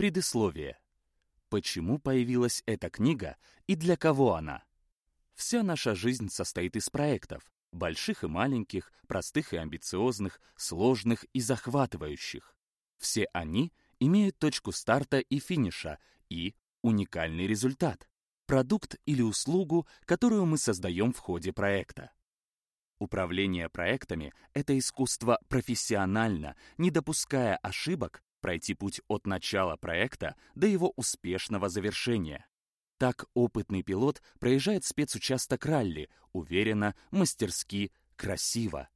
Предисловие. Почему появилась эта книга и для кого она? Вся наша жизнь состоит из проектов, больших и маленьких, простых и амбициозных, сложных и захватывающих. Все они имеют точку старта и финиша и уникальный результат – продукт или услугу, которую мы создаем в ходе проекта. Управление проектами — это искусство профессионально, не допуская ошибок, пройти путь от начала проекта до его успешного завершения. Так опытный пилот проезжает спецучасток ралли, уверенно, мастерски, красиво.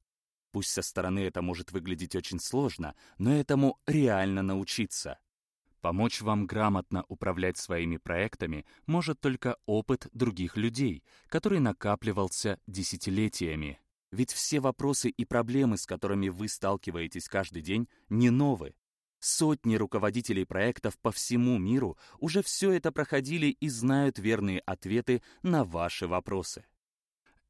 Пусть со стороны это может выглядеть очень сложно, но этому реально научиться. Помочь вам грамотно управлять своими проектами может только опыт других людей, который накапливался десятилетиями. Ведь все вопросы и проблемы, с которыми вы сталкиваетесь каждый день, не новые. Сотни руководителей проектов по всему миру уже все это проходили и знают верные ответы на ваши вопросы.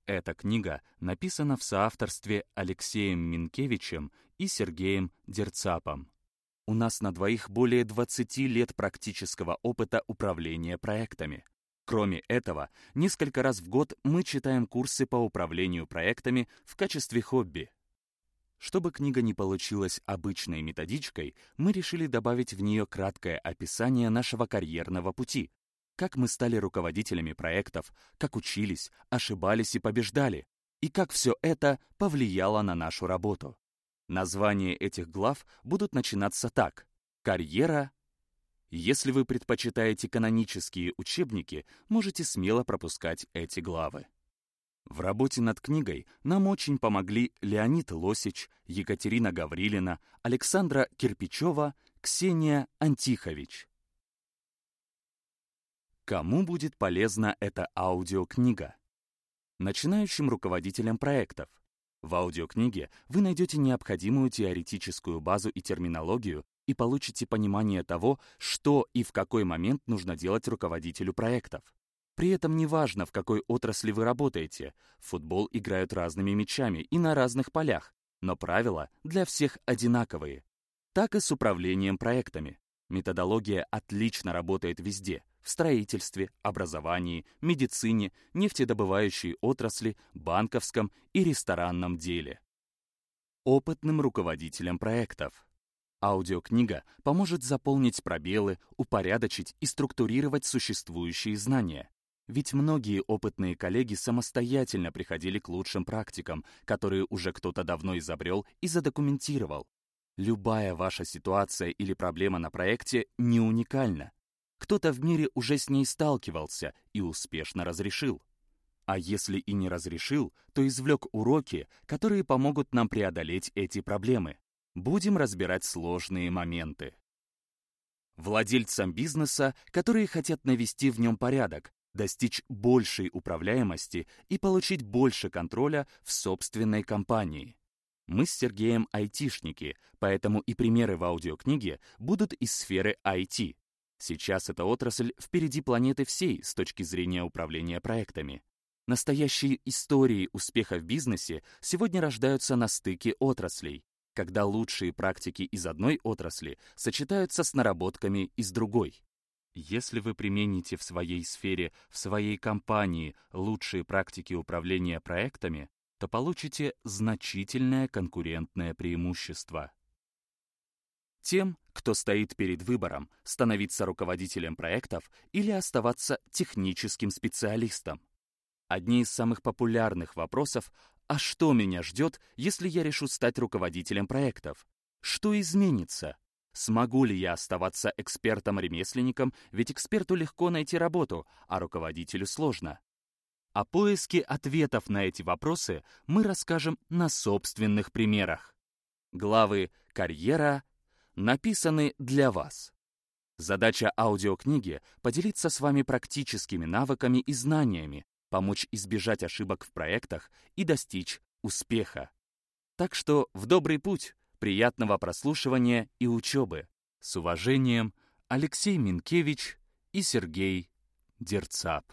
Эта книга написана в соавторстве Алексеем Минкевичем и Сергеем Дерцапом. У нас на двоих более 20 лет практического опыта управления проектами. Кроме этого, несколько раз в год мы читаем курсы по управлению проектами в качестве хобби. Чтобы книга не получилась обычной методичкой, мы решили добавить в нее краткое описание нашего карьерного пути. Как мы стали руководителями проектов, как учились, ошибались и побеждали, и как все это повлияло на нашу работу. Названия этих глав будут начинаться так. Карьера. Если вы предпочитаете канонические учебники, можете смело пропускать эти главы. В работе над книгой нам очень помогли Леонид Лосич, Екатерина Гаврилина, Александра Кирпичева, Ксения Антихович. Кому будет полезна эта аудиокнига? Начинающим руководителям проектов. В аудиокниге вы найдете необходимую теоретическую базу и терминологию и получите понимание того, что и в какой момент нужно делать руководителю проектов. При этом неважно, в какой отрасли вы работаете, в футбол играют разными мячами и на разных полях, но правила для всех одинаковые. Так и с управлением проектами. Методология отлично работает везде – в строительстве, образовании, медицине, нефтедобывающей отрасли, банковском и ресторанном деле. Опытным руководителям проектов. Аудиокнига поможет заполнить пробелы, упорядочить и структурировать существующие знания. Ведь многие опытные коллеги самостоятельно приходили к лучшим практикам, которые уже кто-то давно изобрел и задокументировал. Любая ваша ситуация или проблема на проекте не уникальна. Кто-то в мире уже с ней сталкивался и успешно разрешил. А если и не разрешил, то извлек уроки, которые помогут нам преодолеть эти проблемы. Будем разбирать сложные моменты. Владельцам бизнеса, которые хотят навести в нем порядок, достичь большей управляемости и получить больше контроля в собственной компании. Мы с Сергеем айтишники, поэтому и примеры в аудиокниге будут из сферы IT. Сейчас эта отрасль впереди планеты всей с точки зрения управления проектами. Настоящие истории успеха в бизнесе сегодня рождаются на стыке отраслей, когда лучшие практики из одной отрасли сочетаются с наработками из другой. Если вы примените в своей сфере, в своей компании лучшие практики управления проектами, то получите значительное конкурентное преимущество. Тем, кто стоит перед выбором становиться руководителем проектов или оставаться техническим специалистом. Одни из самых популярных вопросов «А что меня ждет, если я решу стать руководителем проектов? Что изменится?» Смогу ли я оставаться экспертом-ремесленником, ведь эксперту легко найти работу, а руководителю сложно. О поиске ответов на эти вопросы мы расскажем на собственных примерах. Главы «Карьера» написаны для вас. Задача аудиокниги — поделиться с вами практическими навыками и знаниями, помочь избежать ошибок в проектах и достичь успеха. Так что в добрый путь! Приятного прослушивания и учебы. С уважением, Алексей Минкевич и Сергей Дерцап.